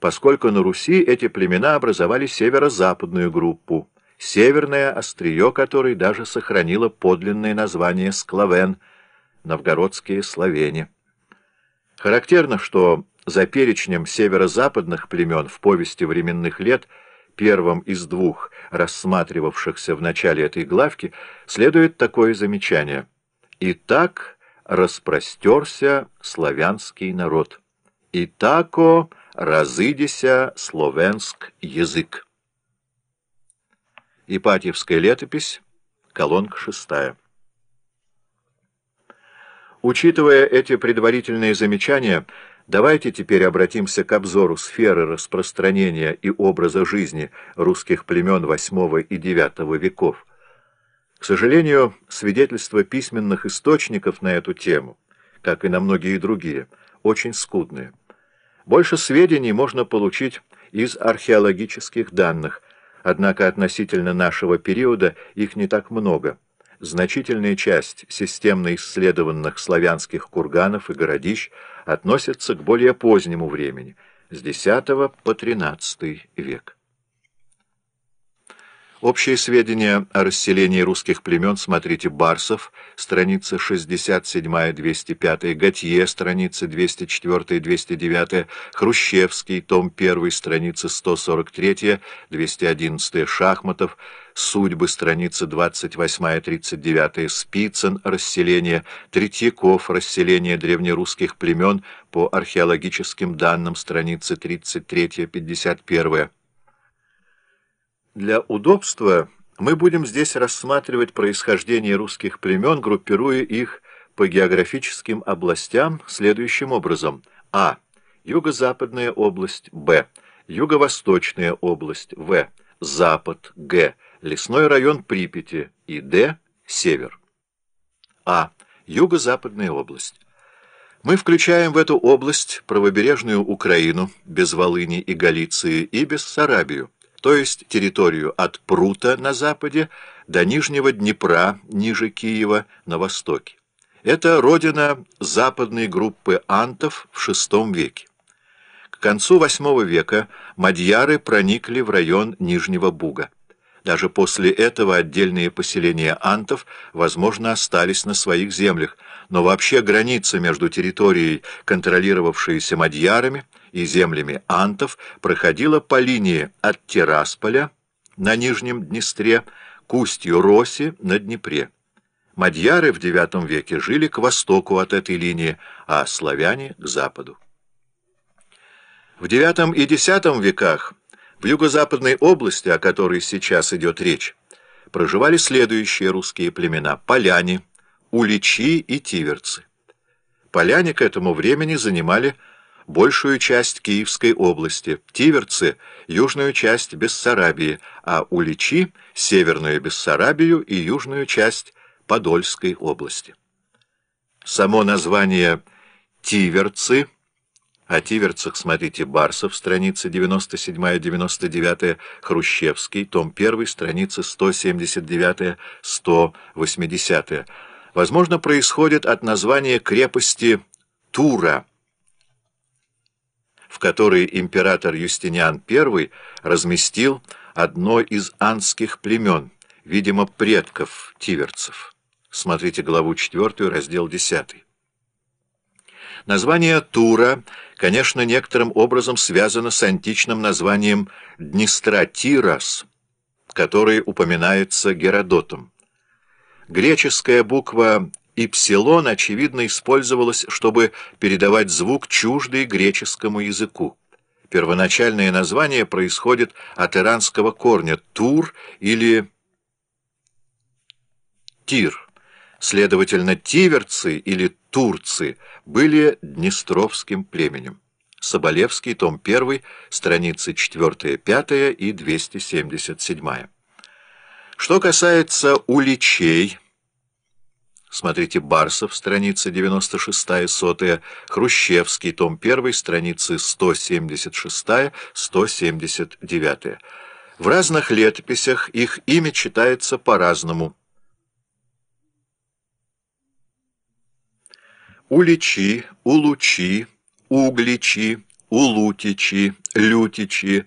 поскольку на Руси эти племена образовали северо-западную группу, северное острие которой даже сохранило подлинное название Склавен, новгородские словени. Характерно, что за перечнем северо-западных племен в повести временных лет, первым из двух рассматривавшихся в начале этой главки, следует такое замечание. «И так распростерся славянский народ. И тако разыдися словенск язык». Ипатьевская летопись, колонка шестая. Учитывая эти предварительные замечания, давайте теперь обратимся к обзору сферы распространения и образа жизни русских племен VIII и IX веков. К сожалению, свидетельства письменных источников на эту тему, как и на многие другие, очень скудные. Больше сведений можно получить из археологических данных, однако относительно нашего периода их не так много – значительная часть системно исследованных славянских курганов и городищ относится к более позднему времени, с X по XIII век. Общие сведения о расселении русских племен смотрите Барсов, страница 67-205, Готье, страница 204-209, Хрущевский, том 1, страница 143-211, Шахматов, Судьбы, страница 28-39, Спицын, расселение, Третьяков, расселение древнерусских племен по археологическим данным, страницы 33-51. Для удобства мы будем здесь рассматривать происхождение русских племен, группируя их по географическим областям следующим образом. А. Юго-западная область. Б. Юго-восточная область. В. Запад. Г. Лесной район Припяти. И Д. Север. А. Юго-западная область. Мы включаем в эту область правобережную Украину, без Волыни и Галиции, и Бессарабию то есть территорию от Прута на западе до Нижнего Днепра, ниже Киева, на востоке. Это родина западной группы антов в VI веке. К концу VIII века мадьяры проникли в район Нижнего Буга. Даже после этого отдельные поселения антов, возможно, остались на своих землях, но вообще граница между территорией, контролировавшейся мадьярами, и землями антов проходила по линии от Тирасполя на Нижнем Днестре к устью Роси на Днепре. Мадьяры в IX веке жили к востоку от этой линии, а славяне — к западу. В IX и X веках в юго-западной области, о которой сейчас идет речь, проживали следующие русские племена – поляне, уличи и тиверцы. Поляне к этому времени занимали большую часть Киевской области, Тиверцы – южную часть Бессарабии, а Уличи – северную Бессарабию и южную часть Подольской области. Само название «Тиверцы» О тиверцах смотрите Барсов, страницы 97-99, Хрущевский, том 1, страницы 179-180. Возможно, происходит от названия крепости Тура – в которой император Юстиниан I разместил одно из анских племен, видимо, предков тиверцев. Смотрите главу 4, раздел 10. Название Тура, конечно, некоторым образом связано с античным названием Днестратирас, который упоминается Геродотом. Греческая буква Ипсилон, очевидно, использовалось, чтобы передавать звук, чуждый греческому языку. Первоначальное название происходит от иранского корня «тур» или «тир». Следовательно, тиверцы или турцы были днестровским племенем. Соболевский, том 1, страницы 4-5 и 277. Что касается уличей, Смотрите Барсов, страница 96 сотая, Хрущевский, том 1, страницы 176-179. В разных летописях их имя читается по-разному. Уличи, улучи, угличи, Улутичи, Лютичи,